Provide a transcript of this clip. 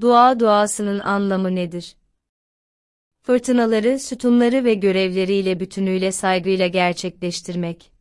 Dua duasının anlamı nedir? Fırtınaları, sütunları ve görevleriyle bütünüyle saygıyla gerçekleştirmek.